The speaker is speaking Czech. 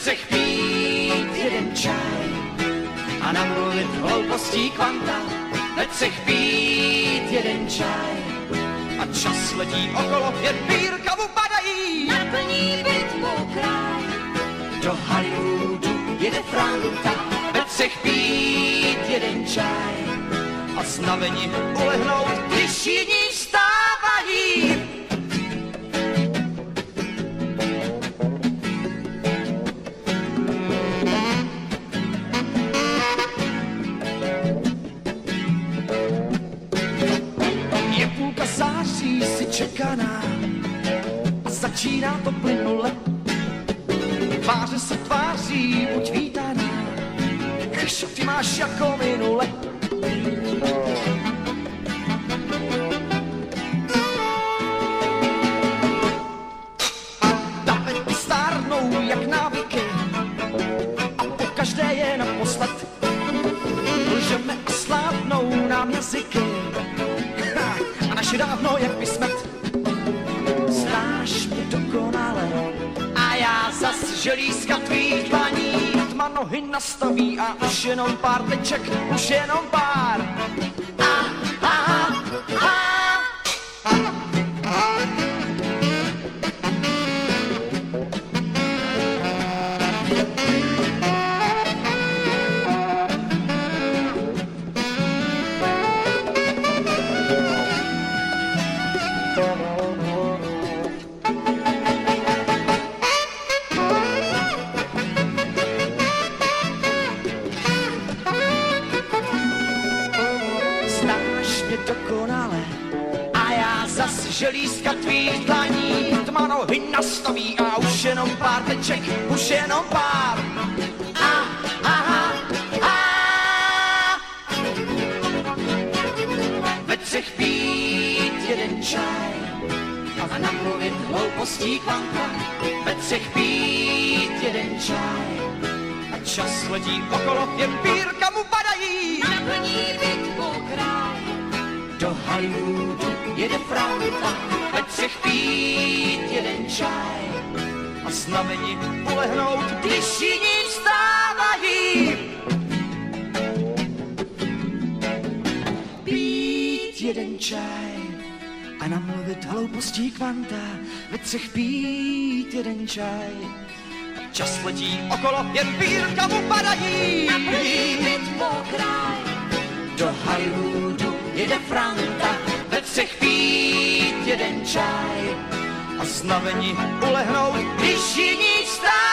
třech pít jeden čaj a namluvit hloupostí kvanta. Ve třech pít jeden čaj a čas letí okolo, jen pírka mu padají. Naplní bitvu kraj. Do Hollywoodu jede Franta, ve třech pít jeden čaj a znamení ulehnout, když jiní září si čekaná a začíná to plynule. Tváře se tváří, buď vítaná, když ty máš jako minule. Stárnou jak a po každé je a slávnou nám jazyky naše dávno jak písmet. Zas želízka tvých dlaní. Tma nohy nastaví a už jenom pár teček, už jenom pár. A, dokonale a já zas želízka tvých dlaní. Tma nohy nastaví a už jenom pár teček, už jenom pár. A, aha, a. Ve třech pít jeden čaj a namluvit hloupostí kvanta. Ve třech pít jeden čaj a čas letí okolo, jen pírka Franta, ve třech pít jeden čaj a znamení ulehnout, když jiní vstávají. Pít jeden čaj a namluvit hloupostí kvanta, ve třech pít jeden čaj. Čas letí okolo, jen pírka mu padají. Naplní bitvu kraj. Do Hollywoodu jede Franta, střech pít jeden čaj a znavení ulehnout, když jiní stát.